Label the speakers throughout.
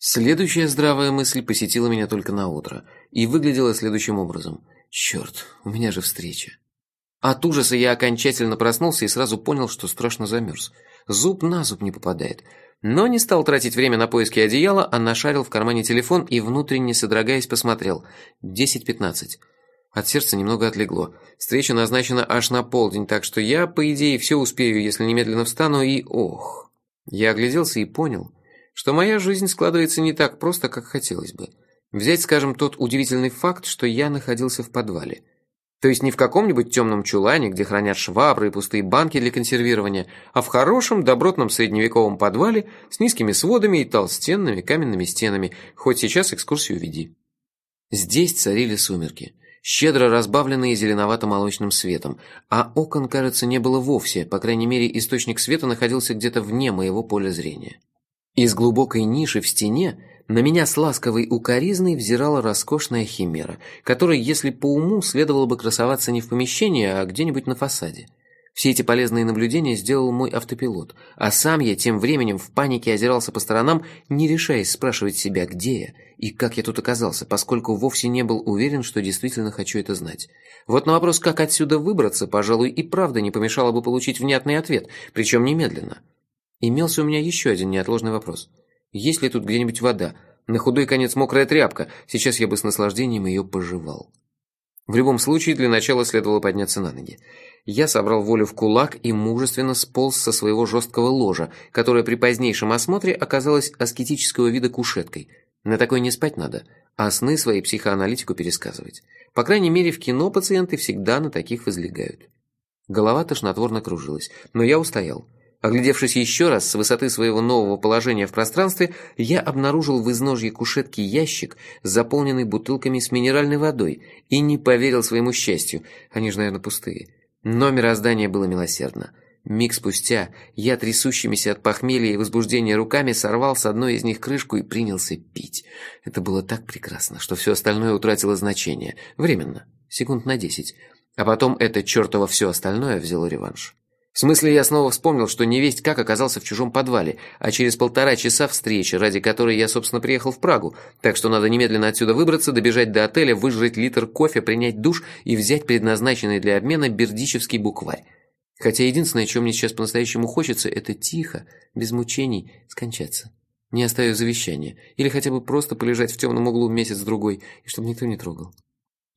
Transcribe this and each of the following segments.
Speaker 1: Следующая здравая мысль посетила меня только на утро и выглядела следующим образом. Черт, у меня же встреча. От ужаса я окончательно проснулся и сразу понял, что страшно замерз. Зуб на зуб не попадает. Но не стал тратить время на поиски одеяла, а нашарил в кармане телефон и, внутренне содрогаясь, посмотрел. Десять пятнадцать. От сердца немного отлегло. Встреча назначена аж на полдень, так что я, по идее, все успею, если немедленно встану, и... Ох... Я огляделся и понял, что моя жизнь складывается не так просто, как хотелось бы. Взять, скажем, тот удивительный факт, что я находился в подвале. То есть не в каком-нибудь темном чулане, где хранят швабры и пустые банки для консервирования, а в хорошем, добротном средневековом подвале с низкими сводами и толстенными каменными стенами, хоть сейчас экскурсию веди. Здесь царили сумерки щедро разбавленные зеленовато-молочным светом, а окон, кажется, не было вовсе, по крайней мере, источник света находился где-то вне моего поля зрения. Из глубокой ниши в стене на меня с ласковой укоризной взирала роскошная химера, которой, если по уму, следовало бы красоваться не в помещении, а где-нибудь на фасаде. Все эти полезные наблюдения сделал мой автопилот, а сам я тем временем в панике озирался по сторонам, не решаясь спрашивать себя, где я и как я тут оказался, поскольку вовсе не был уверен, что действительно хочу это знать. Вот на вопрос, как отсюда выбраться, пожалуй, и правда не помешало бы получить внятный ответ, причем немедленно. Имелся у меня еще один неотложный вопрос. Есть ли тут где-нибудь вода? На худой конец мокрая тряпка, сейчас я бы с наслаждением ее пожевал. В любом случае, для начала следовало подняться на ноги. Я собрал волю в кулак и мужественно сполз со своего жесткого ложа, которое при позднейшем осмотре оказалось аскетического вида кушеткой. На такой не спать надо, а сны свои психоаналитику пересказывать. По крайней мере, в кино пациенты всегда на таких возлегают. Голова тошнотворно кружилась, но я устоял. Оглядевшись еще раз с высоты своего нового положения в пространстве, я обнаружил в изножье кушетки ящик, заполненный бутылками с минеральной водой, и не поверил своему счастью, они же, наверное, пустые. Но мироздание было милосердно. Миг спустя я, трясущимися от похмелья и возбуждения руками, сорвал с одной из них крышку и принялся пить. Это было так прекрасно, что все остальное утратило значение. Временно. Секунд на десять. А потом это чертово все остальное взяло реванш. В смысле, я снова вспомнил, что невесть как оказался в чужом подвале, а через полтора часа встречи, ради которой я, собственно, приехал в Прагу, так что надо немедленно отсюда выбраться, добежать до отеля, выжрать литр кофе, принять душ и взять предназначенный для обмена бердичевский букварь. Хотя единственное, чем мне сейчас по-настоящему хочется, это тихо, без мучений, скончаться. Не оставив завещания. Или хотя бы просто полежать в темном углу месяц-другой, и чтобы никто не трогал.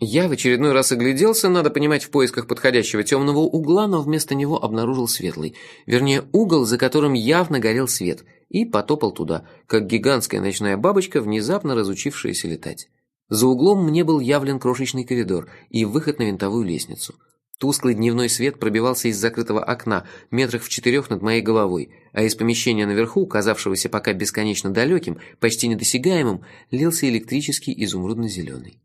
Speaker 1: Я в очередной раз огляделся, надо понимать, в поисках подходящего темного угла, но вместо него обнаружил светлый. Вернее, угол, за которым явно горел свет, и потопал туда, как гигантская ночная бабочка, внезапно разучившаяся летать. За углом мне был явлен крошечный коридор и выход на винтовую лестницу. Тусклый дневной свет пробивался из закрытого окна, метрах в четырех над моей головой, а из помещения наверху, казавшегося пока бесконечно далеким, почти недосягаемым, лился электрический изумрудно-зеленый.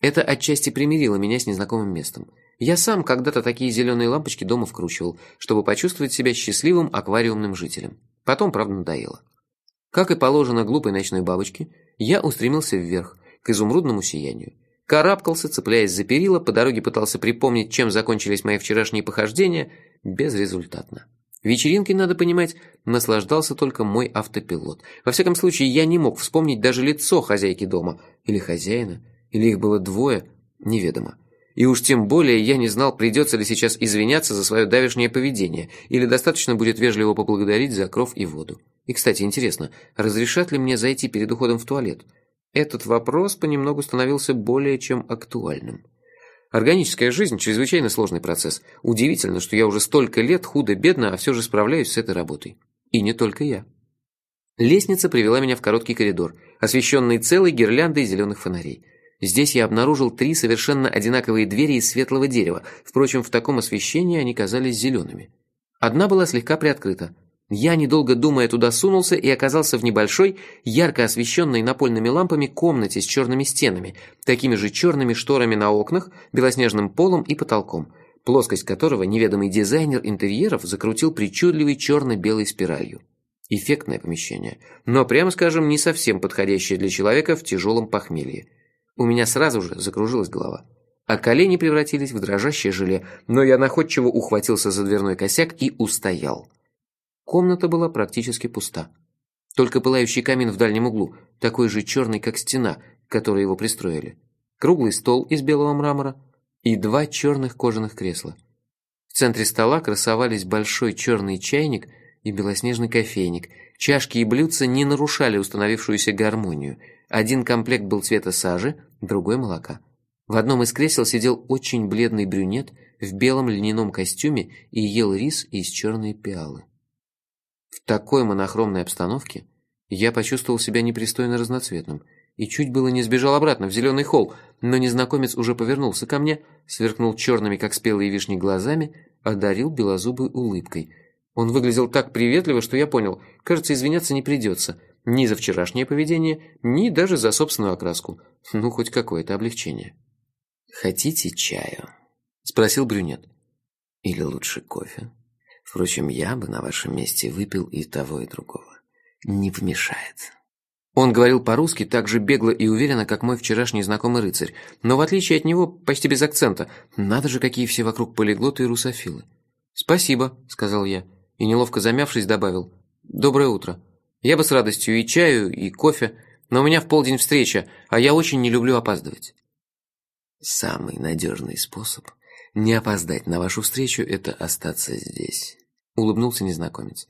Speaker 1: Это отчасти примирило меня с незнакомым местом. Я сам когда-то такие зеленые лампочки дома вкручивал, чтобы почувствовать себя счастливым аквариумным жителем. Потом, правда, надоело. Как и положено глупой ночной бабочке, я устремился вверх, к изумрудному сиянию. Карабкался, цепляясь за перила, по дороге пытался припомнить, чем закончились мои вчерашние похождения, безрезультатно. Вечеринкой, надо понимать, наслаждался только мой автопилот. Во всяком случае, я не мог вспомнить даже лицо хозяйки дома или хозяина или их было двое, неведомо. И уж тем более я не знал, придется ли сейчас извиняться за свое давешнее поведение, или достаточно будет вежливо поблагодарить за кров и воду. И, кстати, интересно, разрешат ли мне зайти перед уходом в туалет? Этот вопрос понемногу становился более чем актуальным. Органическая жизнь – чрезвычайно сложный процесс. Удивительно, что я уже столько лет худо-бедно, а все же справляюсь с этой работой. И не только я. Лестница привела меня в короткий коридор, освещенный целой гирляндой зеленых фонарей. Здесь я обнаружил три совершенно одинаковые двери из светлого дерева, впрочем, в таком освещении они казались зелеными. Одна была слегка приоткрыта. Я, недолго думая, туда сунулся и оказался в небольшой, ярко освещенной напольными лампами комнате с черными стенами, такими же черными шторами на окнах, белоснежным полом и потолком, плоскость которого неведомый дизайнер интерьеров закрутил причудливой черно-белой спиралью. Эффектное помещение, но, прямо скажем, не совсем подходящее для человека в тяжелом похмелье. У меня сразу же закружилась голова. А колени превратились в дрожащее желе, но я находчиво ухватился за дверной косяк и устоял. Комната была практически пуста. Только пылающий камин в дальнем углу. такой же черный, как стена, к которой его пристроили, круглый стол из белого мрамора и два черных кожаных кресла. В центре стола красовались большой черный чайник и белоснежный кофейник. Чашки и блюдца не нарушали установившуюся гармонию. Один комплект был цвета сажи, другой – молока. В одном из кресел сидел очень бледный брюнет в белом льняном костюме и ел рис из черной пиалы. В такой монохромной обстановке я почувствовал себя непристойно разноцветным и чуть было не сбежал обратно в зеленый холл, но незнакомец уже повернулся ко мне, сверкнул черными, как спелые вишни, глазами, одарил белозубой улыбкой. Он выглядел так приветливо, что я понял, кажется, извиняться не придется. Ни за вчерашнее поведение, ни даже за собственную окраску. Ну, хоть какое-то облегчение. «Хотите чаю?» – спросил брюнет. «Или лучше кофе? Впрочем, я бы на вашем месте выпил и того, и другого. Не помешает». Он говорил по-русски так же бегло и уверенно, как мой вчерашний знакомый рыцарь, но в отличие от него почти без акцента. Надо же, какие все вокруг полиглоты и русофилы. «Спасибо», — сказал я, и неловко замявшись добавил. «Доброе утро. Я бы с радостью и чаю, и кофе, но у меня в полдень встреча, а я очень не люблю опаздывать». Самый надежный способ не опоздать на вашу встречу – это остаться здесь, улыбнулся незнакомец.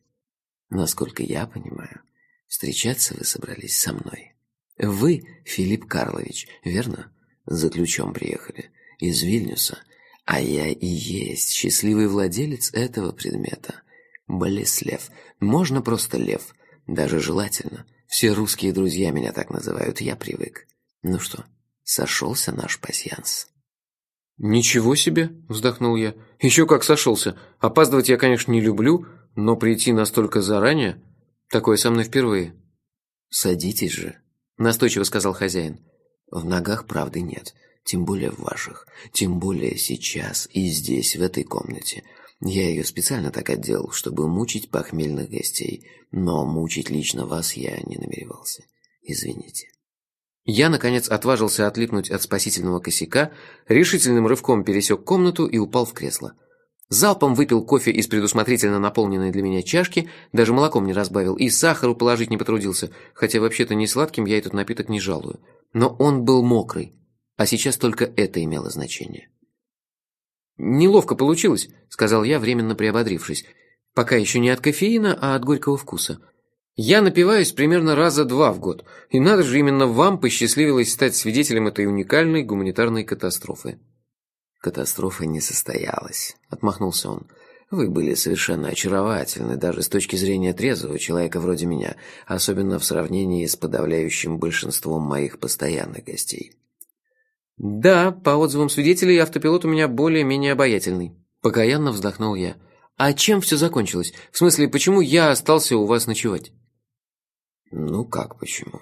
Speaker 1: Насколько я понимаю, встречаться вы собрались со мной. Вы Филипп Карлович, верно? За ключом приехали из Вильнюса, а я и есть счастливый владелец этого предмета. Болеслев. Можно просто Лев, даже желательно. Все русские друзья меня так называют, я привык. Ну что, сошелся наш пасьянс.
Speaker 2: «Ничего себе!» – вздохнул я. «Еще как сошелся. Опаздывать я, конечно, не люблю, но прийти настолько заранее – такое со мной впервые».
Speaker 1: «Садитесь же», – настойчиво сказал хозяин. «В ногах правды нет, тем более в ваших, тем более сейчас и здесь, в этой комнате. Я ее специально так отделал, чтобы мучить похмельных гостей, но мучить лично вас я не намеревался. Извините». Я, наконец, отважился отлипнуть от спасительного косяка, решительным рывком пересек комнату и упал в кресло. Залпом выпил кофе из предусмотрительно наполненной для меня чашки, даже молоком не разбавил, и сахару положить не потрудился, хотя вообще-то не сладким я этот напиток не жалую. Но он был мокрый, а сейчас только это имело значение. «Неловко получилось», — сказал я, временно приободрившись. «Пока еще не от кофеина, а от горького вкуса. Я напиваюсь примерно раза два в год, и надо же именно вам посчастливилось стать свидетелем этой уникальной гуманитарной катастрофы». «Катастрофа не состоялась», — отмахнулся он. «Вы были совершенно очаровательны, даже с точки зрения трезвого человека вроде меня, особенно в сравнении с подавляющим большинством моих постоянных гостей».
Speaker 2: «Да, по отзывам свидетелей, автопилот у меня более-менее обаятельный», — покаянно вздохнул я. «А чем все закончилось? В смысле, почему я остался у вас ночевать?»
Speaker 1: «Ну как почему?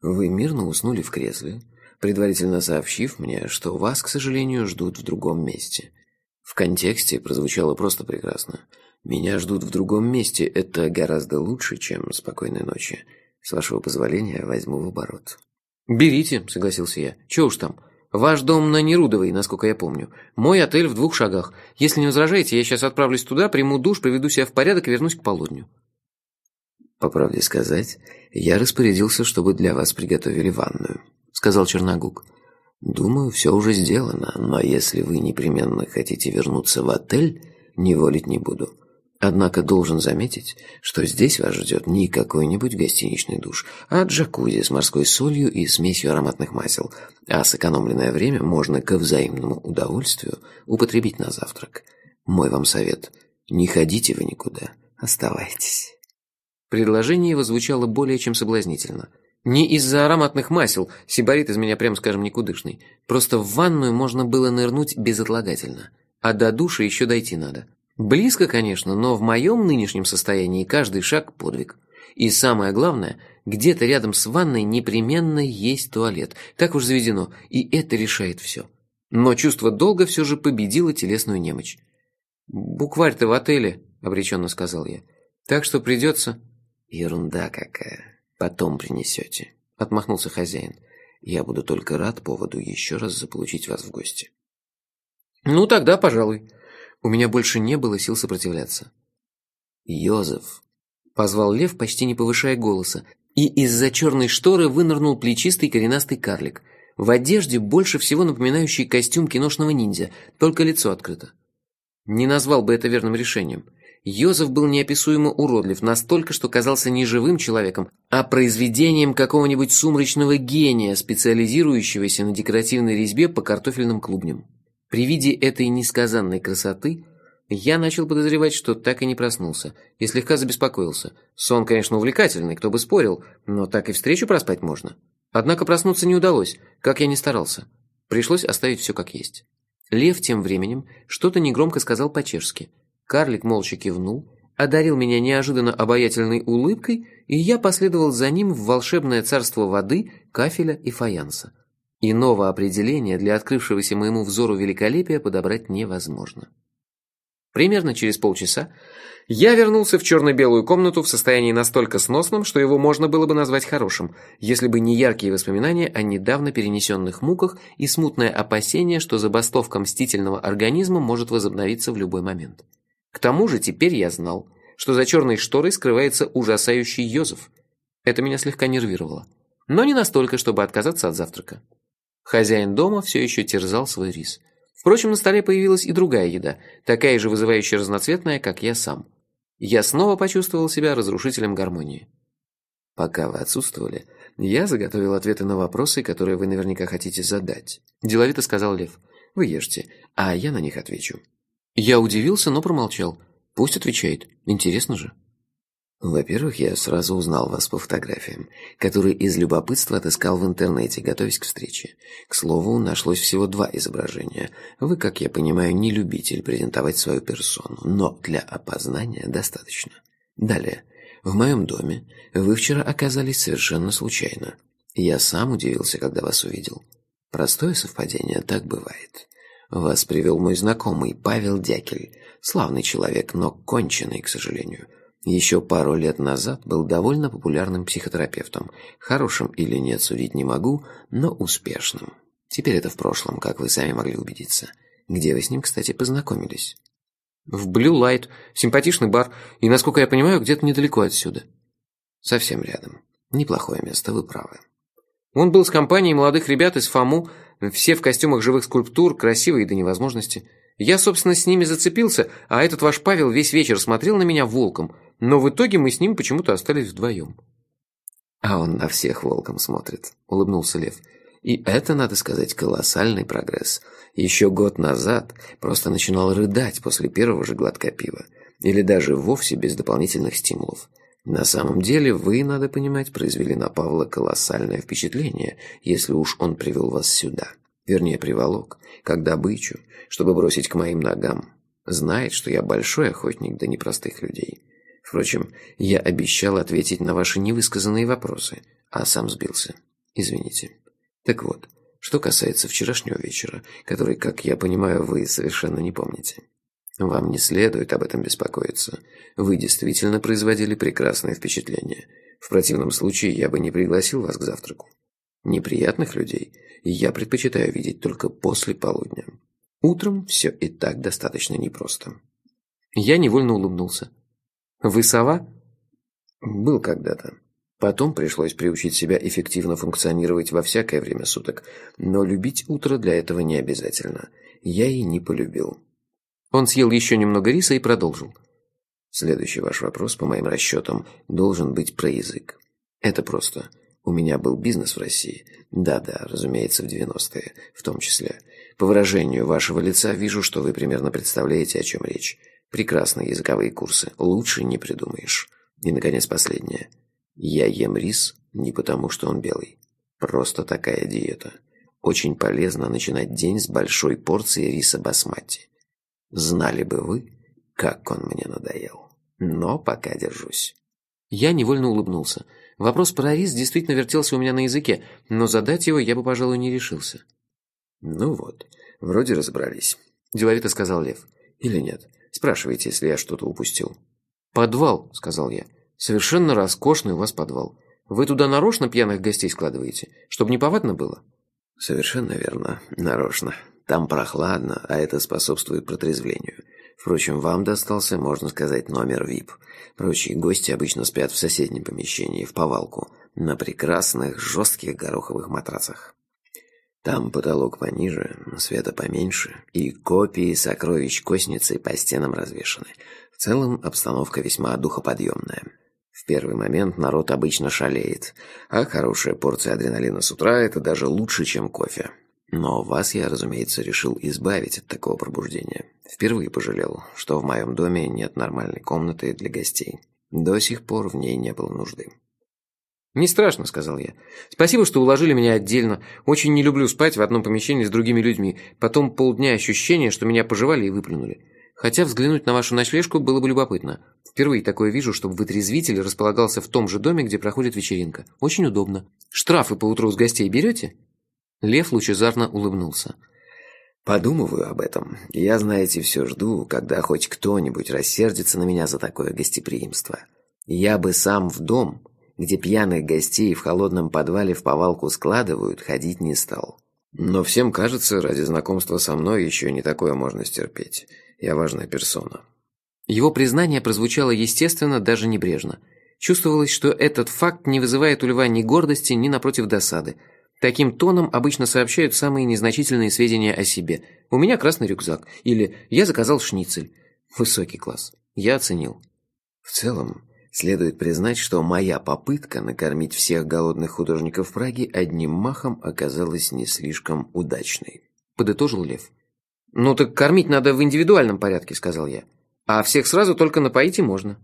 Speaker 1: Вы мирно уснули в кресле, предварительно сообщив мне, что вас, к сожалению, ждут в другом месте. В контексте прозвучало просто прекрасно. Меня ждут в другом месте, это гораздо лучше, чем спокойной ночи. С вашего позволения возьму в оборот».
Speaker 2: «Берите», — согласился я. «Чего уж там?» Ваш дом на Нерудовой, насколько я помню. Мой отель в двух шагах. Если не возражаете, я сейчас отправлюсь туда, приму душ, приведу себя в порядок и вернусь к полудню.
Speaker 1: По правде сказать, я распорядился, чтобы для вас приготовили ванную, сказал Черногук. Думаю, все уже сделано, но если вы непременно хотите вернуться в отель, не волить не буду. Однако должен заметить, что здесь вас ждет не какой-нибудь гостиничный душ, а джакузи с морской солью и смесью ароматных масел, а сэкономленное время можно ко взаимному удовольствию употребить на завтрак. Мой вам совет – не ходите вы никуда, оставайтесь.
Speaker 2: Предложение его звучало более чем соблазнительно. Не из-за ароматных масел, сибарит из меня, прям скажем, никудышный. Просто в ванную можно было нырнуть безотлагательно, а до душа еще дойти надо. Близко, конечно, но в моем нынешнем состоянии каждый шаг – подвиг. И самое главное, где-то рядом с ванной непременно есть туалет. Так уж заведено, и это решает все. Но чувство долга все же победило телесную немощь. «Букварь-то в отеле», – обреченно сказал я. «Так что придется...»
Speaker 1: «Ерунда какая. Потом принесете», – отмахнулся хозяин. «Я буду только рад поводу еще раз заполучить вас в гости».
Speaker 2: «Ну, тогда, пожалуй». У меня больше не было сил сопротивляться.
Speaker 1: «Йозеф!» – позвал Лев, почти не повышая голоса.
Speaker 2: И из-за черной шторы вынырнул плечистый коренастый карлик. В одежде, больше всего напоминающий костюм киношного ниндзя, только лицо открыто. Не назвал бы это верным решением. Йозеф был неописуемо уродлив, настолько, что казался не живым человеком, а произведением какого-нибудь сумрачного гения, специализирующегося на декоративной резьбе по картофельным клубням. При виде этой несказанной красоты я начал подозревать, что так и не проснулся, и слегка забеспокоился. Сон, конечно, увлекательный, кто бы спорил, но так и встречу проспать можно. Однако проснуться не удалось, как я ни старался. Пришлось оставить все как есть. Лев тем временем что-то негромко сказал по-чешски – Карлик молча кивнул, одарил меня неожиданно обаятельной улыбкой, и я последовал за ним в волшебное царство воды, кафеля и фаянса. Иного определения для открывшегося моему взору великолепия подобрать невозможно. Примерно через полчаса я вернулся в черно-белую комнату в состоянии настолько сносном, что его можно было бы назвать хорошим, если бы не яркие воспоминания о недавно перенесенных муках и смутное опасение, что забастовка мстительного организма может возобновиться в любой момент. К тому же теперь я знал, что за черной шторой скрывается ужасающий Йозеф. Это меня слегка нервировало. Но не настолько, чтобы отказаться от завтрака. Хозяин дома все еще терзал свой рис. Впрочем, на столе появилась и другая еда, такая же вызывающая разноцветная, как я сам. Я снова почувствовал себя разрушителем гармонии. Пока вы отсутствовали, я заготовил ответы на вопросы, которые вы наверняка хотите задать. Деловито сказал Лев. Вы ешьте, а я на них отвечу. Я удивился, но промолчал. Пусть отвечает. Интересно же. Во-первых, я сразу узнал вас по фотографиям, которые из любопытства отыскал в интернете, готовясь к встрече. К слову, нашлось всего два изображения. Вы, как я понимаю, не любитель презентовать свою персону, но для опознания достаточно. Далее. В моем доме вы вчера оказались совершенно случайно. Я сам удивился, когда вас увидел. Простое совпадение, так бывает. Вас привел мой знакомый Павел Дякель. Славный человек, но конченый, к сожалению. Еще пару лет назад был довольно популярным психотерапевтом. Хорошим или нет судить не могу, но успешным. Теперь это в прошлом, как вы сами могли убедиться. Где вы с ним, кстати, познакомились? В Blue Light. Симпатичный бар. И, насколько я понимаю, где-то недалеко отсюда. Совсем рядом. Неплохое место, вы правы. Он был с компанией молодых ребят из ФАМУ, все в костюмах живых скульптур, красивые до невозможности. Я, собственно, с ними зацепился, а этот ваш Павел весь вечер смотрел на меня волком, но в итоге мы с ним почему-то остались вдвоем. «А он на всех волком смотрит», — улыбнулся Лев. «И это, надо сказать, колоссальный прогресс. Еще год назад просто начинал рыдать после первого же глотка пива. Или даже вовсе без дополнительных стимулов. На самом деле вы, надо понимать, произвели на Павла колоссальное впечатление, если уж он привел вас сюда. Вернее, приволок, как добычу, чтобы бросить к моим ногам. Знает, что я большой охотник до непростых людей. Впрочем, я обещал ответить на ваши невысказанные вопросы, а сам сбился. Извините. Так вот, что касается вчерашнего вечера, который, как я понимаю, вы совершенно не помните. Вам не следует об этом беспокоиться. Вы действительно производили прекрасное впечатление. В противном случае я бы не пригласил вас к завтраку. Неприятных людей я предпочитаю видеть только после полудня. Утром все и так достаточно непросто. Я невольно улыбнулся. Вы сова? Был когда-то. Потом пришлось приучить себя эффективно функционировать во всякое время суток, но любить утро для этого не обязательно. Я и не полюбил. Он съел еще немного риса и продолжил. Следующий ваш вопрос, по моим расчетам, должен быть про язык. Это просто. У меня был бизнес в России. Да-да, разумеется, в 90-е, в том числе. По выражению вашего лица вижу, что вы примерно представляете, о чем речь. Прекрасные языковые курсы. Лучше не придумаешь. И, наконец, последнее. Я ем рис не потому, что он белый. Просто такая диета. Очень полезно начинать день с большой порции риса басмати. Знали бы вы, как он мне надоел. Но пока держусь. Я невольно улыбнулся. Вопрос про рис действительно вертелся у меня на языке, но задать его я бы, пожалуй, не решился. «Ну вот, вроде разобрались», – деловито сказал Лев. «Или нет? Спрашивайте, если я что-то упустил». «Подвал», – сказал я. «Совершенно роскошный у вас подвал. Вы туда нарочно пьяных гостей складываете, чтобы не повадно было?» «Совершенно верно, нарочно», там прохладно, а это способствует протрезвлению. Впрочем, вам достался, можно сказать, номер VIP. Прочие гости обычно спят в соседнем помещении, в повалку.
Speaker 3: на прекрасных жестких гороховых матрацах. Там потолок пониже, света поменьше, и копии сокровищ косницы по стенам развешаны. В целом обстановка весьма духоподъемная. В первый момент народ обычно шалеет, а хорошая порция адреналина с утра – это даже лучше, чем кофе. Но вас я, разумеется, решил избавить от такого пробуждения. Впервые пожалел, что в моем доме нет нормальной комнаты для гостей. До сих пор в ней не было нужды.
Speaker 2: «Не страшно», — сказал я. «Спасибо, что уложили меня отдельно. Очень не люблю спать в одном помещении с другими людьми. Потом полдня ощущения, что меня пожевали и выплюнули. Хотя взглянуть на вашу ночлежку было бы любопытно. Впервые такое вижу, чтобы вытрезвитель располагался в том же доме, где проходит вечеринка. Очень удобно. Штрафы по утру с гостей берете?» Лев лучезарно улыбнулся.
Speaker 3: «Подумываю об этом. Я, знаете, все жду, когда хоть кто-нибудь рассердится на меня за такое гостеприимство. Я бы сам в дом, где пьяных гостей в холодном подвале в повалку складывают, ходить не стал. Но всем кажется, ради знакомства со мной еще не такое можно стерпеть. Я важная персона.
Speaker 2: Его признание прозвучало естественно, даже небрежно. Чувствовалось, что этот факт не вызывает у Льва ни гордости, ни напротив досады. Таким тоном обычно сообщают самые незначительные сведения о себе. «У меня красный рюкзак» или «Я заказал шницель». Высокий класс. Я оценил.
Speaker 3: В целом, Следует признать, что моя попытка накормить всех голодных художников Праги одним махом оказалась не слишком удачной.
Speaker 2: Подытожил Лев. «Ну так кормить надо в индивидуальном порядке», — сказал я. «А всех сразу только напоить и можно».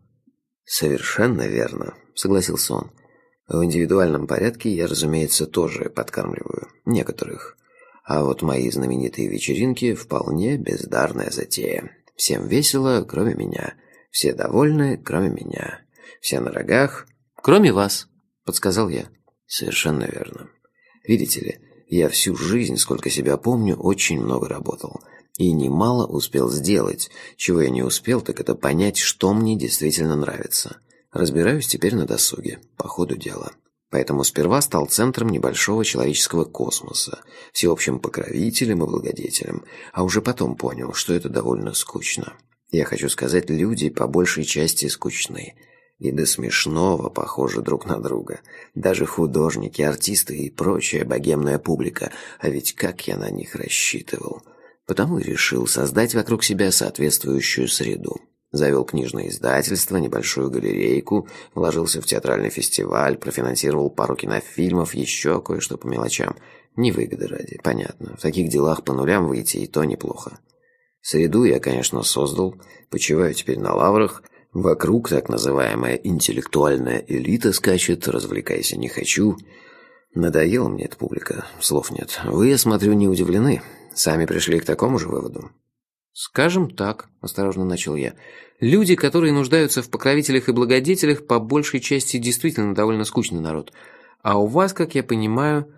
Speaker 3: «Совершенно верно», — согласился он. «В индивидуальном порядке я, разумеется, тоже подкармливаю. Некоторых. А вот мои знаменитые вечеринки вполне бездарная затея. Всем весело, кроме меня. Все довольны, кроме меня. Все на рогах.
Speaker 2: Кроме вас, подсказал я.
Speaker 3: Совершенно верно. Видите ли, я всю жизнь, сколько себя помню, очень много работал. И немало успел сделать. Чего я не успел, так это понять, что мне действительно нравится. Разбираюсь теперь на досуге, по ходу дела. Поэтому сперва стал центром небольшого человеческого космоса, всеобщим покровителем и благодетелем, а уже потом понял, что это довольно скучно. Я хочу сказать, люди по большей части скучны и до смешного похожи друг на друга. Даже художники, артисты и прочая богемная публика, а ведь как я на них рассчитывал. Потому и решил создать вокруг себя соответствующую среду. Завел книжное издательство, небольшую галерейку, вложился в театральный фестиваль, профинансировал пару кинофильмов, еще кое-что по мелочам. Не выгоды ради, понятно. В таких делах по нулям выйти и то неплохо. Среду я, конечно, создал, почиваю теперь на лаврах, Вокруг так называемая интеллектуальная элита скачет, развлекайся не хочу. Надоела мне эта публика, слов нет. Вы, я смотрю, не удивлены. Сами пришли к такому же выводу.
Speaker 2: «Скажем так», – осторожно начал я, – «люди, которые нуждаются в покровителях и благодетелях, по большей части действительно довольно скучный народ. А у вас, как я понимаю...»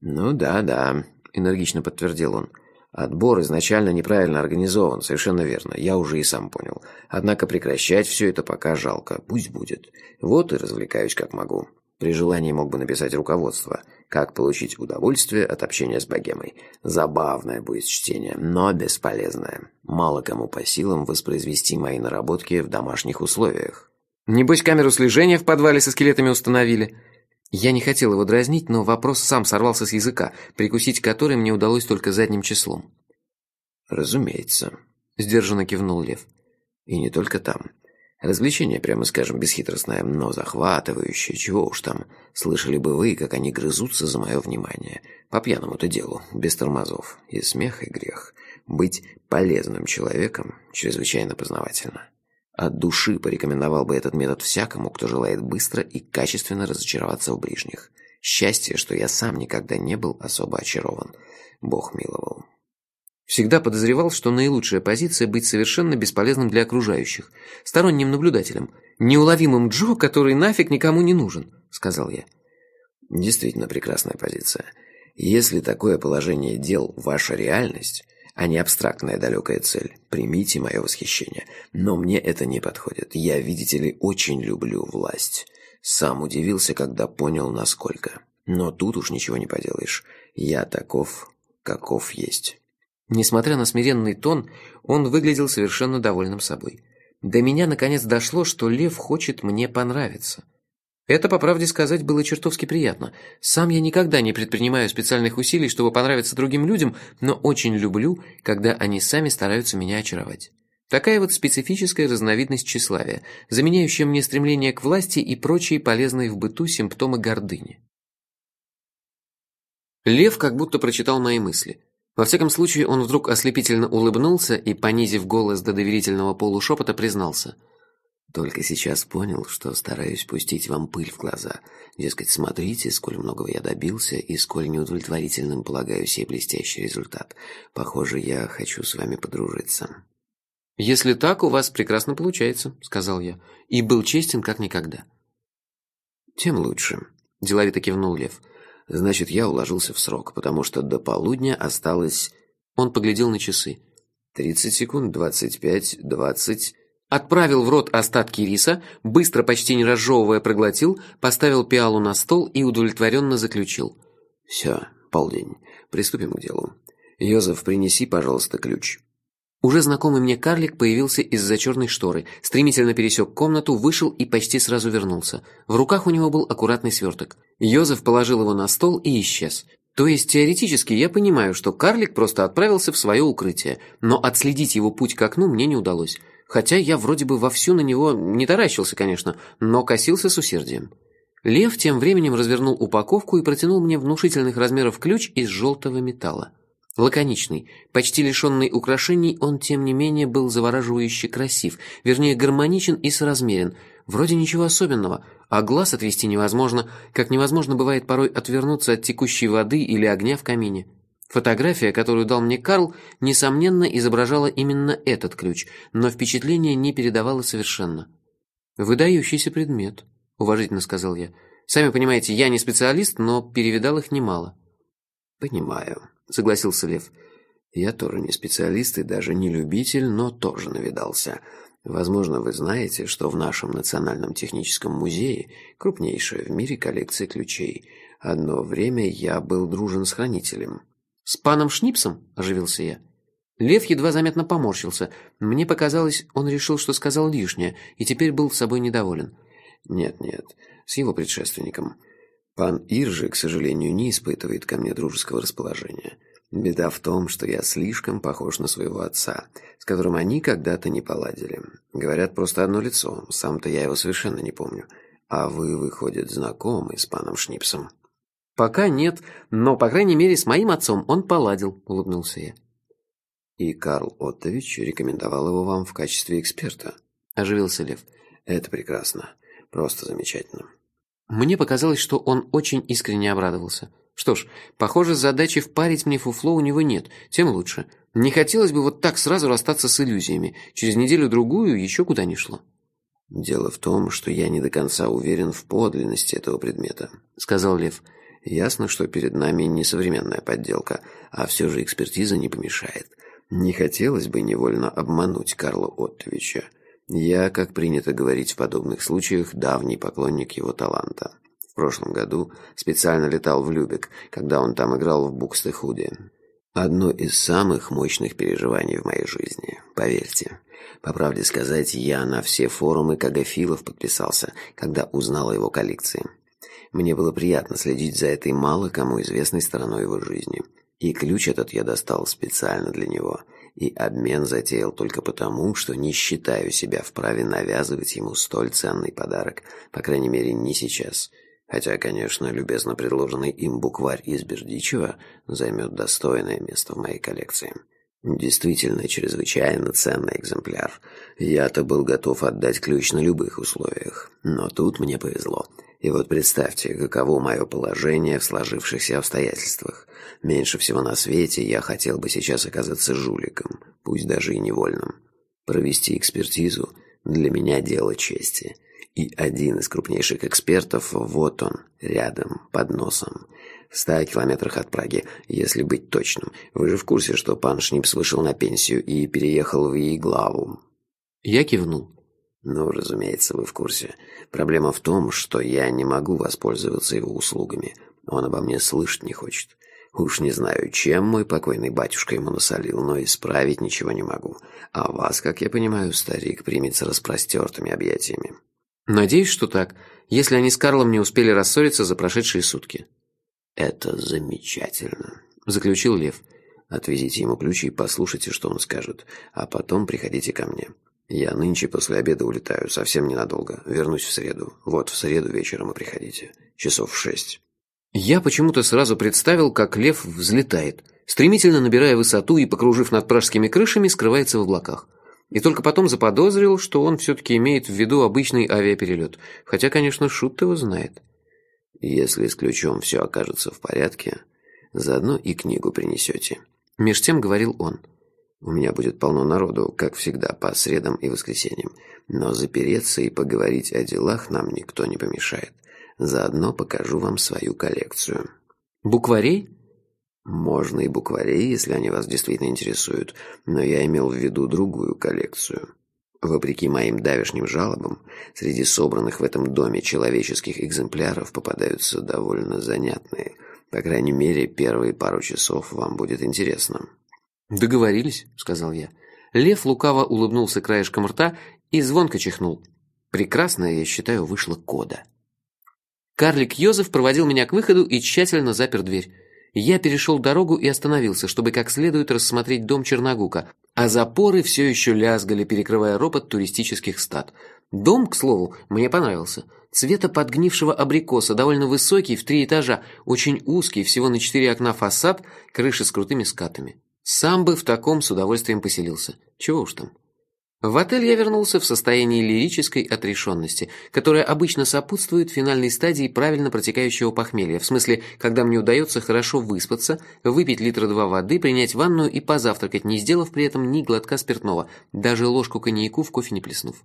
Speaker 3: «Ну да, да», – энергично подтвердил он. Отбор изначально неправильно организован, совершенно верно, я уже и сам понял. Однако прекращать все это пока жалко, пусть будет. Вот и развлекаюсь как могу. При желании мог бы написать руководство, как получить удовольствие от общения с богемой. Забавное будет чтение, но бесполезное. Мало кому по силам воспроизвести мои наработки в домашних условиях.
Speaker 2: «Небось, камеру слежения в подвале со скелетами установили?» Я не хотел его дразнить, но вопрос сам сорвался с языка, прикусить который мне удалось только задним числом.
Speaker 3: «Разумеется», —
Speaker 2: сдержанно кивнул Лев.
Speaker 3: «И не только там. Развлечение, прямо скажем, бесхитростное, но захватывающее, чего уж там. Слышали бы вы, как они грызутся за мое внимание. По пьяному-то делу, без тормозов. И смех, и грех. Быть полезным человеком чрезвычайно познавательно». От души порекомендовал бы этот метод всякому, кто желает быстро и качественно разочароваться в ближних. Счастье, что я сам никогда не был особо очарован. Бог миловал.
Speaker 2: Всегда подозревал, что наилучшая позиция – быть совершенно бесполезным для окружающих, сторонним наблюдателем, неуловимым Джо, который нафиг никому не нужен, сказал я.
Speaker 3: Действительно прекрасная позиция. Если такое положение дел – ваша реальность – а не абстрактная далекая цель. Примите мое восхищение. Но мне это не подходит. Я, видите ли, очень люблю власть. Сам удивился, когда понял, насколько. Но тут уж ничего не поделаешь. Я таков, каков есть.
Speaker 2: Несмотря на смиренный тон, он выглядел совершенно довольным собой. До меня наконец дошло, что Лев хочет мне понравиться. Это, по правде сказать, было чертовски приятно. Сам я никогда не предпринимаю специальных усилий, чтобы понравиться другим людям, но очень люблю, когда они сами стараются меня очаровать. Такая вот специфическая разновидность тщеславия, заменяющая мне стремление к власти и прочие полезные в быту симптомы гордыни. Лев как будто прочитал мои мысли. Во всяком случае, он вдруг ослепительно улыбнулся и, понизив голос до доверительного полушепота, признался –
Speaker 3: только сейчас понял, что стараюсь пустить вам пыль в глаза. Дескать, смотрите, сколь многого я добился и сколь неудовлетворительным полагаю сей блестящий результат. Похоже, я хочу с вами подружиться.
Speaker 2: «Если так, у вас прекрасно получается», — сказал я, и был честен как никогда.
Speaker 3: «Тем лучше», — деловито кивнул Лев. «Значит, я уложился в срок, потому что до полудня осталось...»
Speaker 2: Он поглядел на часы.
Speaker 3: «Тридцать секунд, двадцать пять, двадцать...»
Speaker 2: Отправил в рот остатки риса, быстро, почти не разжевывая, проглотил, поставил пиалу на стол и удовлетворенно заключил.
Speaker 3: «Все, полдень. Приступим к делу. Йозеф, принеси, пожалуйста, ключ».
Speaker 2: Уже знакомый мне карлик появился из-за черной шторы, стремительно пересек комнату, вышел и почти сразу вернулся. В руках у него был аккуратный сверток. Йозеф положил его на стол и исчез. То есть теоретически я понимаю, что карлик просто отправился в свое укрытие, но отследить его путь к окну мне не удалось хотя я вроде бы вовсю на него не таращился, конечно, но косился с усердием. Лев тем временем развернул упаковку и протянул мне внушительных размеров ключ из желтого металла. Лаконичный, почти лишенный украшений, он, тем не менее, был завораживающе красив, вернее, гармоничен и соразмерен. Вроде ничего особенного, а глаз отвести невозможно, как невозможно бывает порой отвернуться от текущей воды или огня в камине. Фотография, которую дал мне Карл, несомненно изображала именно этот ключ, но впечатление не передавало совершенно. «Выдающийся предмет», — уважительно сказал я. «Сами понимаете, я не специалист, но перевидал их немало».
Speaker 3: «Понимаю», — согласился Лев. «Я тоже не специалист и даже не любитель, но тоже навидался. Возможно, вы знаете, что в нашем Национальном техническом музее крупнейшая в мире коллекция ключей. Одно время я был дружен с хранителем».
Speaker 2: «С паном Шнипсом?» – оживился я. Лев едва заметно поморщился. Мне показалось, он решил, что сказал лишнее, и теперь был собой недоволен.
Speaker 3: «Нет-нет, с его предшественником. Пан Иржи, к сожалению, не испытывает ко мне дружеского расположения. Беда в том, что я слишком похож на своего отца, с которым они когда-то не поладили. Говорят, просто одно лицо, сам-то я его совершенно не помню. А вы, выходит, знакомы с паном Шнипсом?»
Speaker 2: «Пока нет, но, по крайней мере, с моим отцом он поладил», — улыбнулся я.
Speaker 3: «И Карл Оттович рекомендовал его вам в качестве эксперта», — оживился Лев. «Это прекрасно. Просто замечательно».
Speaker 2: Мне показалось, что он очень искренне обрадовался. Что ж, похоже, задачи впарить мне фуфло у него нет, тем лучше. Не хотелось бы вот так сразу расстаться с иллюзиями. Через неделю-другую еще куда ни шло.
Speaker 3: «Дело в том, что я не до конца уверен в подлинности этого предмета», — сказал Лев. «Лев». Ясно, что перед нами не современная подделка, а все же экспертиза не помешает. Не хотелось бы невольно обмануть Карла Оттовича. Я, как принято говорить в подобных случаях, давний поклонник его таланта. В прошлом году специально летал в Любек, когда он там играл в Букстехуде. Одно из самых мощных переживаний в моей жизни, поверьте. По правде сказать, я на все форумы кагафилов подписался, узнал узнал его коллекции. Мне было приятно следить за этой мало кому известной стороной его жизни. И ключ этот я достал специально для него. И обмен затеял только потому, что не считаю себя вправе навязывать ему столь ценный подарок. По крайней мере, не сейчас. Хотя, конечно, любезно предложенный им букварь из Бердичева займет достойное место в моей коллекции. Действительно чрезвычайно ценный экземпляр. Я-то был готов отдать ключ на любых условиях. Но тут мне повезло. И вот представьте, каково мое положение в сложившихся обстоятельствах. Меньше всего на свете я хотел бы сейчас оказаться жуликом, пусть даже и невольным. Провести экспертизу для меня дело чести. И один из крупнейших экспертов, вот он, рядом, под носом. В ста километрах от Праги, если быть точным. Вы же в курсе, что пан Шнипс вышел на пенсию и переехал в Ейглаву?
Speaker 2: Я кивнул.
Speaker 3: Ну, разумеется, вы в курсе. Проблема в том, что я не могу воспользоваться его услугами. Он обо мне слышать не хочет. Уж не знаю, чем мой покойный батюшка ему насолил, но исправить ничего не могу. А вас, как я понимаю, старик примется распростертыми объятиями.
Speaker 2: Надеюсь, что так, если они с Карлом не успели рассориться за прошедшие сутки.
Speaker 3: Это замечательно, заключил Лев. Отвезите ему ключи и послушайте, что он скажет, а потом приходите ко мне. Я нынче после обеда улетаю, совсем ненадолго. Вернусь в среду. Вот в среду вечером и приходите. Часов в шесть.
Speaker 2: Я почему-то сразу представил, как лев взлетает, стремительно набирая высоту и, покружив над пражскими крышами, скрывается в облаках. И только потом заподозрил, что он все-таки имеет в виду обычный авиаперелет. Хотя, конечно, шут его знает.
Speaker 3: Если с ключом все окажется в порядке, заодно и книгу принесете.
Speaker 2: Меж тем говорил он.
Speaker 3: У меня будет полно народу, как всегда, по средам и воскресеньям. Но запереться и поговорить о делах нам никто не помешает. Заодно покажу вам свою коллекцию.
Speaker 2: Букварей?
Speaker 3: Можно и букварей, если они вас действительно интересуют, но я имел в виду другую коллекцию. Вопреки моим давешним жалобам, среди собранных в этом доме человеческих экземпляров попадаются довольно занятные. По крайней мере, первые пару часов вам будет интересно.
Speaker 2: «Договорились», — сказал я. Лев лукаво улыбнулся краешком рта и звонко чихнул. Прекрасная, я считаю, вышла кода. Карлик Йозеф проводил меня к выходу и тщательно запер дверь. Я перешел дорогу и остановился, чтобы как следует рассмотреть дом Черногука, а запоры все еще лязгали, перекрывая ропот туристических стад. Дом, к слову, мне понравился. Цвета подгнившего абрикоса, довольно высокий, в три этажа, очень узкий, всего на четыре окна фасад, крыши с крутыми скатами. Сам бы в таком с удовольствием поселился. Чего уж там. В отель я вернулся в состоянии лирической отрешенности, которая обычно сопутствует финальной стадии правильно протекающего похмелья, в смысле, когда мне удается хорошо выспаться, выпить литра два воды, принять ванную и позавтракать, не сделав при этом ни глотка спиртного, даже ложку коньяку в кофе не плеснув.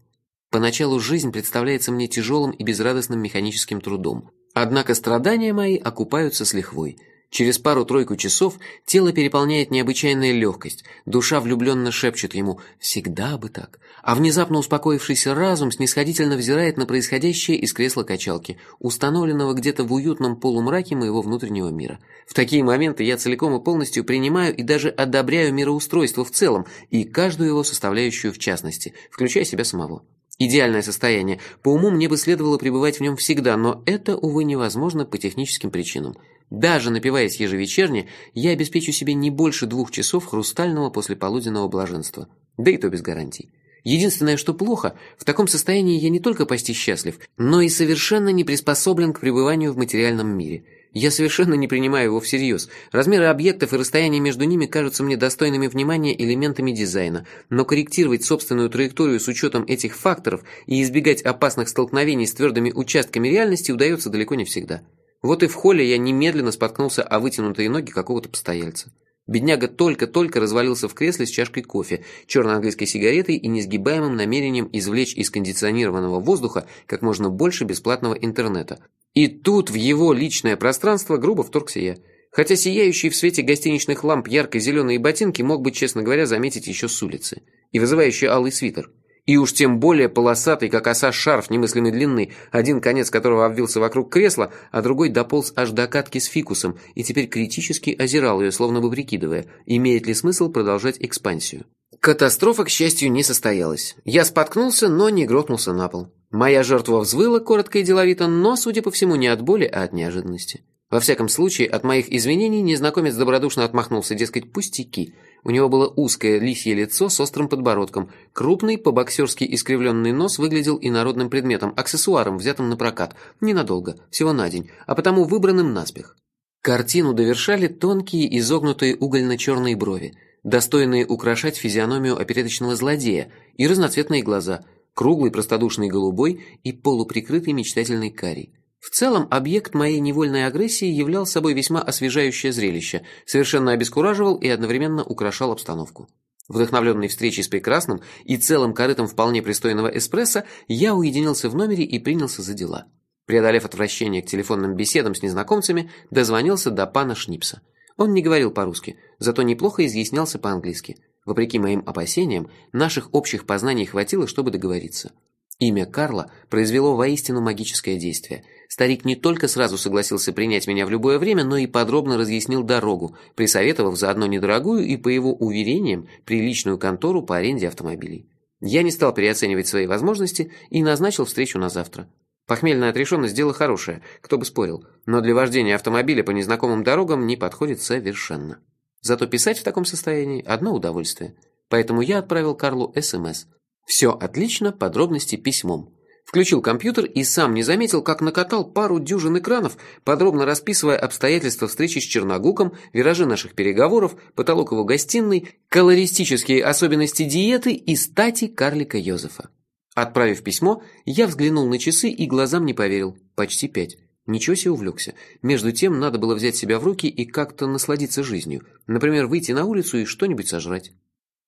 Speaker 2: Поначалу жизнь представляется мне тяжелым и безрадостным механическим трудом. Однако страдания мои окупаются с лихвой – Через пару-тройку часов тело переполняет необычайная легкость, душа влюбленно шепчет ему «всегда бы так», а внезапно успокоившийся разум снисходительно взирает на происходящее из кресла качалки, установленного где-то в уютном полумраке моего внутреннего мира. В такие моменты я целиком и полностью принимаю и даже одобряю мироустройство в целом и каждую его составляющую в частности, включая себя самого. Идеальное состояние. По уму мне бы следовало пребывать в нем всегда, но это, увы, невозможно по техническим причинам. Даже напиваясь ежевечерне, я обеспечу себе не больше двух часов хрустального послеполуденного блаженства. Да и то без гарантий. Единственное, что плохо, в таком состоянии я не только почти счастлив, но и совершенно не приспособлен к пребыванию в материальном мире. Я совершенно не принимаю его всерьез. Размеры объектов и расстояние между ними кажутся мне достойными внимания элементами дизайна, но корректировать собственную траекторию с учетом этих факторов и избегать опасных столкновений с твердыми участками реальности удается далеко не всегда. Вот и в холле я немедленно споткнулся о вытянутые ноги какого-то постояльца. Бедняга только-только развалился в кресле с чашкой кофе, черной английской сигаретой и несгибаемым намерением извлечь из кондиционированного воздуха как можно больше бесплатного интернета. И тут в его личное пространство грубо вторгся я. Хотя сияющий в свете гостиничных ламп ярко-зеленые ботинки мог бы, честно говоря, заметить еще с улицы. И вызывающий алый свитер. И уж тем более полосатый, как оса шарф немыслимой длины, один конец которого обвился вокруг кресла, а другой дополз аж до катки с фикусом и теперь критически озирал ее, словно бы прикидывая, имеет ли смысл продолжать экспансию. Катастрофа, к счастью, не состоялась. Я споткнулся, но не грохнулся на пол. Моя жертва взвыла коротко и деловито, но, судя по всему, не от боли, а от неожиданности. Во всяком случае, от моих извинений незнакомец добродушно отмахнулся, дескать, пустяки – у него было узкое лисье лицо с острым подбородком. Крупный, по-боксерски искривленный нос выглядел инородным предметом, аксессуаром, взятым на прокат. Ненадолго, всего на день, а потому выбранным наспех. Картину довершали тонкие изогнутые угольно-черные брови, достойные украшать физиономию опереточного злодея, и разноцветные глаза, круглый простодушный голубой и полуприкрытый мечтательный карий. В целом, объект моей невольной агрессии являл собой весьма освежающее зрелище, совершенно обескураживал и одновременно украшал обстановку. Вдохновленный встречей с прекрасным и целым корытом вполне пристойного эспрессо, я уединился в номере и принялся за дела. Преодолев отвращение к телефонным беседам с незнакомцами, дозвонился до пана Шнипса. Он не говорил по-русски, зато неплохо изъяснялся по-английски. Вопреки моим опасениям, наших общих познаний хватило, чтобы договориться. Имя Карла произвело воистину магическое действие. Старик не только сразу согласился принять меня в любое время, но и подробно разъяснил дорогу, присоветовав заодно недорогую и, по его уверениям, приличную контору по аренде автомобилей. Я не стал переоценивать свои возможности и назначил встречу на завтра. Похмельная отрешенность – дело хорошее, кто бы спорил, но для вождения автомобиля по незнакомым дорогам не подходит совершенно. Зато писать в таком состоянии – одно удовольствие. Поэтому я отправил Карлу СМС. Все отлично, подробности письмом. Включил компьютер и сам не заметил, как накатал пару дюжин экранов, подробно расписывая обстоятельства встречи с Черногуком, виражи наших переговоров, потолок его гостиной, колористические особенности диеты и стати карлика Йозефа. Отправив письмо, я взглянул на часы и глазам не поверил. Почти пять. Ничего себе увлекся. Между тем, надо было взять себя в руки и как-то насладиться жизнью. Например, выйти на улицу и что-нибудь сожрать.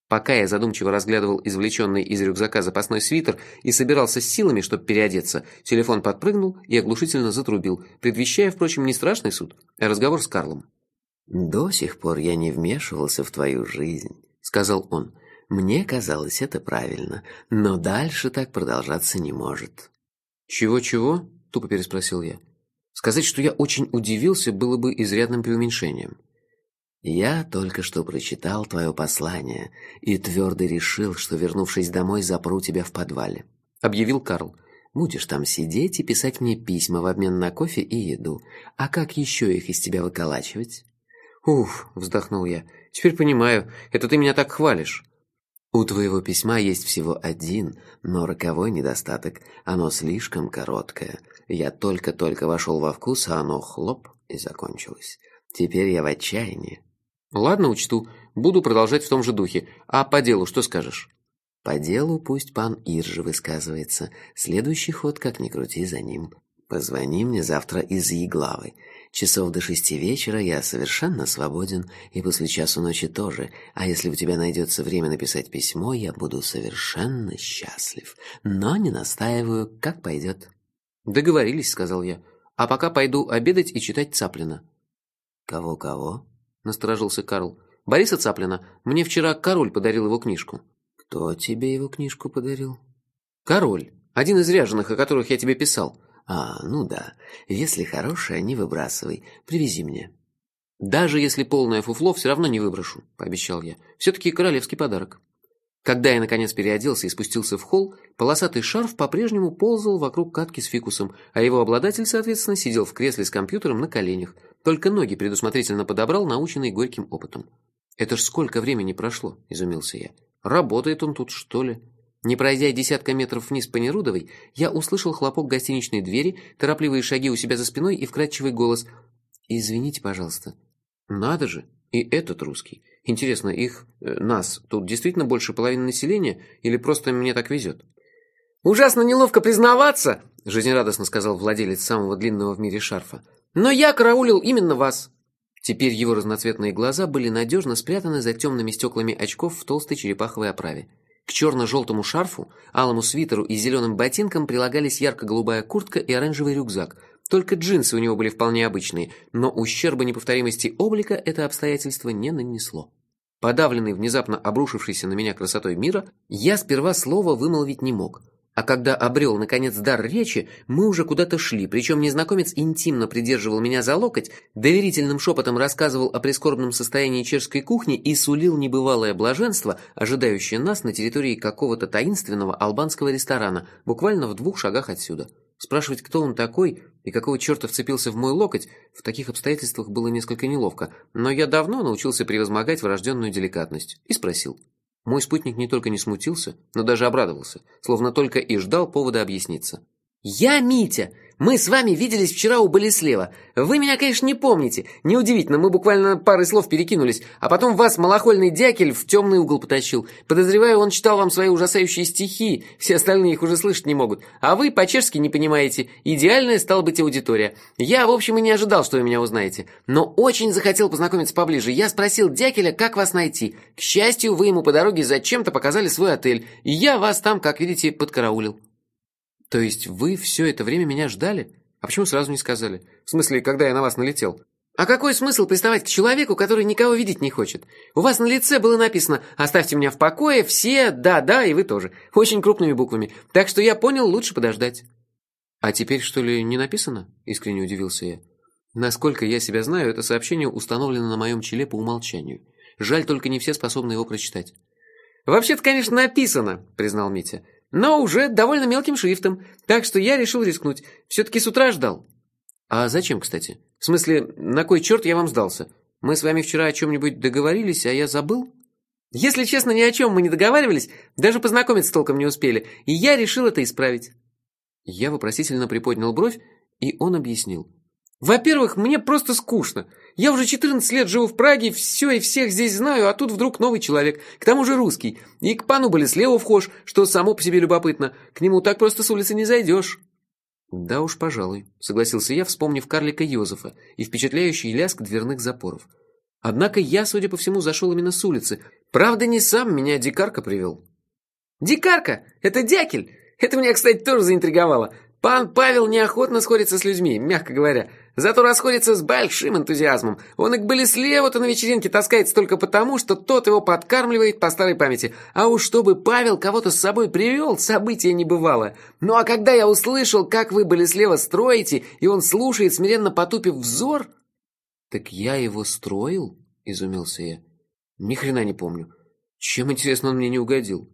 Speaker 2: Пока я задумчиво разглядывал извлеченный из рюкзака запасной свитер и собирался с силами, чтобы переодеться, телефон подпрыгнул и оглушительно затрубил, предвещая, впрочем, не страшный суд, а разговор с Карлом.
Speaker 3: «До сих пор я не вмешивался в твою жизнь», — сказал он. «Мне казалось это правильно, но дальше так продолжаться не может».
Speaker 2: «Чего-чего?» — тупо переспросил я. Сказать, что я очень удивился, было бы изрядным преуменьшением.
Speaker 3: «Я только что прочитал твое послание и твердо решил, что, вернувшись домой, запру тебя в подвале», — объявил Карл. «Будешь там сидеть и писать мне письма в обмен на кофе и еду. А как еще их из тебя выколачивать?»
Speaker 2: «Уф», — вздохнул я, — «теперь понимаю, это ты меня так хвалишь».
Speaker 3: «У твоего письма есть всего один, но роковой недостаток. Оно слишком короткое. Я только-только вошел во вкус, а оно хлоп и закончилось. Теперь я в отчаянии.
Speaker 2: Ладно, учту. Буду продолжать в том же духе. А по делу что скажешь?
Speaker 3: По делу пусть пан Иржи высказывается. Следующий ход, как ни крути, за ним. Позвони мне завтра из Еглавы. Часов до шести вечера я совершенно свободен, и после часу ночи тоже. А если у тебя найдется время написать письмо, я буду совершенно счастлив. Но не настаиваю, как пойдет.
Speaker 2: Договорились, сказал я. А пока пойду обедать и читать Цаплина.
Speaker 3: Кого-кого?
Speaker 2: Насторожился Карл. «Бориса Цаплина. Мне вчера король подарил его книжку».
Speaker 3: «Кто тебе его книжку подарил?»
Speaker 2: «Король. Один из ряженых, о которых я тебе писал».
Speaker 3: «А, ну да. Если хорошая, не выбрасывай. Привези мне».
Speaker 2: «Даже если полное фуфло, все равно не выброшу», — пообещал я. «Все-таки королевский подарок». Когда я, наконец, переоделся и спустился в холл, полосатый шарф по-прежнему ползал вокруг катки с фикусом, а его обладатель, соответственно, сидел в кресле с компьютером на коленях, только ноги предусмотрительно подобрал, наученный горьким опытом. «Это ж сколько времени прошло?» – изумился я. «Работает он тут, что ли?» Не пройдя десятка метров вниз по Нерудовой, я услышал хлопок гостиничной двери, торопливые шаги у себя за спиной и вкрадчивый голос. «Извините, пожалуйста». «Надо же! И этот русский. Интересно, их, э, нас, тут действительно больше половины населения или просто мне так везет?» «Ужасно неловко признаваться!» – жизнерадостно сказал владелец самого длинного в мире шарфа. Но я караулил именно вас. Теперь его разноцветные глаза были надежно спрятаны за темными стеклами очков в толстой черепаховой оправе. К черно-желтому шарфу, алому свитеру и зеленым ботинкам прилагались ярко-голубая куртка и оранжевый рюкзак. Только джинсы у него были вполне обычные, но ущерба неповторимости облика это обстоятельство не нанесло. Подавленный внезапно обрушившийся на меня красотой мира, я сперва слова вымолвить не мог – а когда обрел, наконец, дар речи, мы уже куда-то шли, причем незнакомец интимно придерживал меня за локоть, доверительным шепотом рассказывал о прискорбном состоянии чешской кухни и сулил небывалое блаженство, ожидающее нас на территории какого-то таинственного албанского ресторана, буквально в двух шагах отсюда. Спрашивать, кто он такой и какого черта вцепился в мой локоть, в таких обстоятельствах было несколько неловко, но я давно научился превозмогать врожденную деликатность и спросил. Мой спутник не только не смутился, но даже обрадовался, словно только и ждал повода объясниться. «Я Митя! Мы с вами виделись вчера у Болеслева. Вы меня, конечно, не помните. Неудивительно, мы буквально парой слов перекинулись, а потом вас малохольный дякель в темный угол потащил. Подозреваю, он читал вам свои ужасающие стихи, все остальные их уже слышать не могут. А вы по-чешски не понимаете. Идеальная стала быть аудитория. Я, в общем, и не ожидал, что вы меня узнаете. Но очень захотел познакомиться поближе. Я спросил дякеля, как вас найти. К счастью, вы ему по дороге зачем-то показали свой отель, и я вас там, как видите, подкараулил. «То есть вы все это время меня ждали? А почему сразу не сказали? В смысле, когда я на вас налетел?» «А какой смысл приставать к человеку, который никого видеть не хочет? У вас на лице было написано «Оставьте меня в покое, все, да-да, и вы тоже». Очень крупными буквами. Так что я понял, лучше подождать». «А теперь, что ли, не написано?» – искренне удивился я. Насколько я себя знаю, это сообщение установлено на моем челе по умолчанию. Жаль, только не все способны его прочитать. «Вообще-то, конечно, написано», — признал Митя. «Но уже довольно мелким шрифтом, так что я решил рискнуть. Все-таки с утра ждал». «А зачем, кстати? В смысле, на кой черт я вам сдался? Мы с вами вчера о чем-нибудь договорились, а я забыл?» «Если честно, ни о чем мы не договаривались, даже познакомиться толком не успели, и я решил это исправить». Я вопросительно приподнял бровь, и он объяснил. «Во-первых, мне просто скучно. Я уже 14 лет живу в Праге, все и всех здесь знаю, а тут вдруг новый человек, к тому же русский. И к пану Болеслеву вхож, что само по себе любопытно. К нему так просто с улицы не зайдешь». «Да уж, пожалуй», — согласился я, вспомнив карлика Йозефа и впечатляющий ляск дверных запоров. Однако я, судя по всему, зашел именно с улицы. Правда, не сам, меня дикарка привел. «Дикарка? Это дякель! Это меня, кстати, тоже заинтриговало. Пан Павел неохотно сходится с людьми, мягко говоря. Зато расходится с большим энтузиазмом. Он и к Болеслеву-то на вечеринке таскается только потому, что тот его подкармливает по старой памяти. А уж чтобы Павел кого-то с собой привел, события не бывало. Ну а когда я услышал, как вы Болеслева строите, и он слушает, смиренно потупив взор... «Так я его строил?» — изумился я. «Ни хрена не помню. Чем, интересно, он мне не угодил?»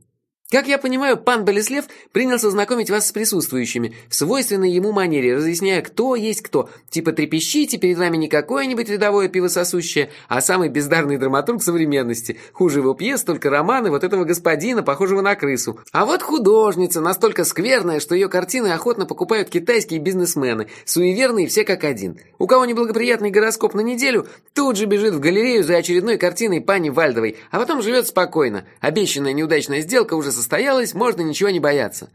Speaker 2: Как я понимаю, пан Болеслев принялся знакомить вас с присутствующими в свойственной ему манере, разъясняя, кто есть кто. Типа трепещите, перед вами не какое-нибудь рядовое пивососущее, а самый бездарный драматург современности. Хуже его пьес, только романы вот этого господина, похожего на крысу. А вот художница, настолько скверная, что ее картины охотно покупают китайские бизнесмены, суеверные все как один. У кого неблагоприятный гороскоп на неделю, тут же бежит в галерею за очередной картиной пани Вальдовой, а потом живет спокойно. Обещанная неудачная сделка уже состоялось, можно ничего не бояться».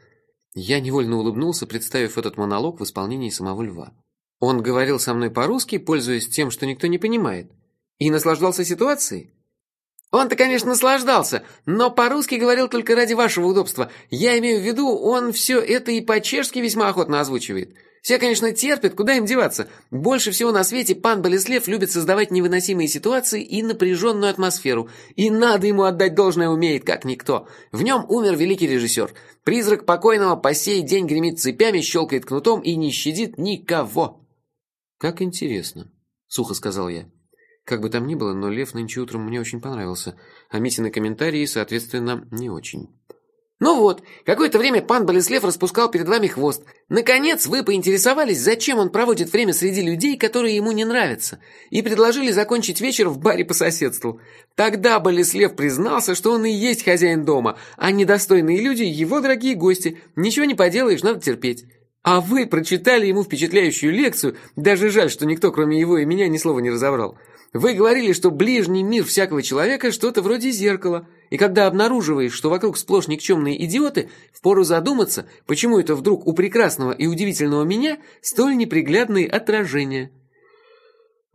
Speaker 2: Я невольно улыбнулся, представив этот монолог в исполнении самого льва. Он говорил со мной по-русски, пользуясь тем, что никто не понимает, и наслаждался ситуацией. Он-то, конечно, наслаждался, но по-русски говорил только ради вашего удобства. Я имею в виду, он все это и по-чешски весьма охотно озвучивает. Все, конечно, терпят, куда им деваться. Больше всего на свете пан Болеслев любит создавать невыносимые ситуации и напряженную атмосферу. И надо ему отдать должное умеет, как никто. В нем умер великий режиссер. Призрак покойного по сей день гремит цепями, щелкает кнутом и не щадит никого. «Как интересно», — сухо сказал я. Как бы там ни было, но Лев нынче утром мне очень понравился, а Митины комментарии, соответственно, не очень. «Ну вот, какое-то время пан Болеслев распускал перед вами хвост. Наконец вы поинтересовались, зачем он проводит время среди людей, которые ему не нравятся, и предложили закончить вечер в баре по соседству. Тогда Болеслев признался, что он и есть хозяин дома, а недостойные люди – его дорогие гости. Ничего не поделаешь, надо терпеть. А вы прочитали ему впечатляющую лекцию, даже жаль, что никто, кроме его и меня, ни слова не разобрал. Вы говорили, что ближний мир всякого человека что-то вроде зеркала, и когда обнаруживаешь, что вокруг сплошь никчемные идиоты, впору задуматься, почему это вдруг у прекрасного и удивительного меня столь неприглядные отражения.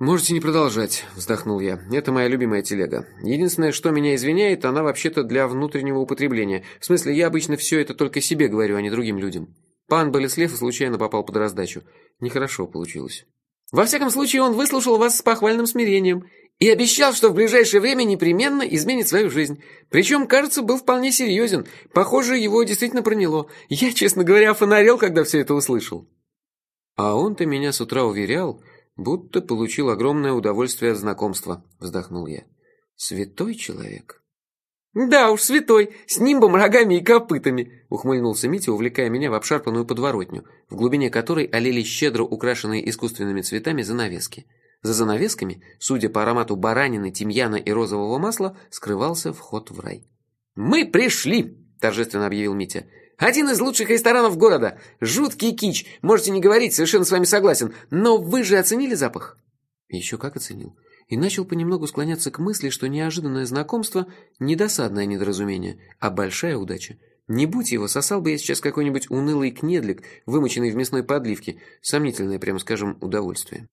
Speaker 2: «Можете не продолжать», — вздохнул я. «Это моя любимая телега. Единственное, что меня извиняет, она вообще-то для внутреннего употребления. В смысле, я обычно все это только себе говорю, а не другим людям. Пан Болеслев случайно попал под раздачу. Нехорошо получилось». Во всяком случае, он выслушал вас с похвальным смирением и обещал, что в ближайшее время непременно изменит свою жизнь. Причем, кажется, был вполне серьезен. Похоже, его действительно проняло. Я, честно говоря, фонарел, когда все это услышал. А он-то меня с утра уверял, будто получил огромное удовольствие от знакомства, вздохнул я. Святой человек. «Да уж, святой, с нимбом, рогами и копытами», — ухмыльнулся Митя, увлекая меня в обшарпанную подворотню, в глубине которой олели щедро украшенные искусственными цветами занавески. За занавесками, судя по аромату баранины, тимьяна и розового масла, скрывался вход в рай. «Мы пришли!» – торжественно объявил Митя. «Один из лучших ресторанов города. Жуткий кич. Можете не говорить, совершенно с вами согласен. Но вы же оценили запах?» «Еще как оценил и начал понемногу склоняться к мысли, что неожиданное знакомство – не досадное недоразумение, а большая удача. Не будь его, сосал бы я сейчас какой-нибудь унылый кнедлик, вымоченный в мясной подливке, сомнительное, прямо скажем, удовольствие.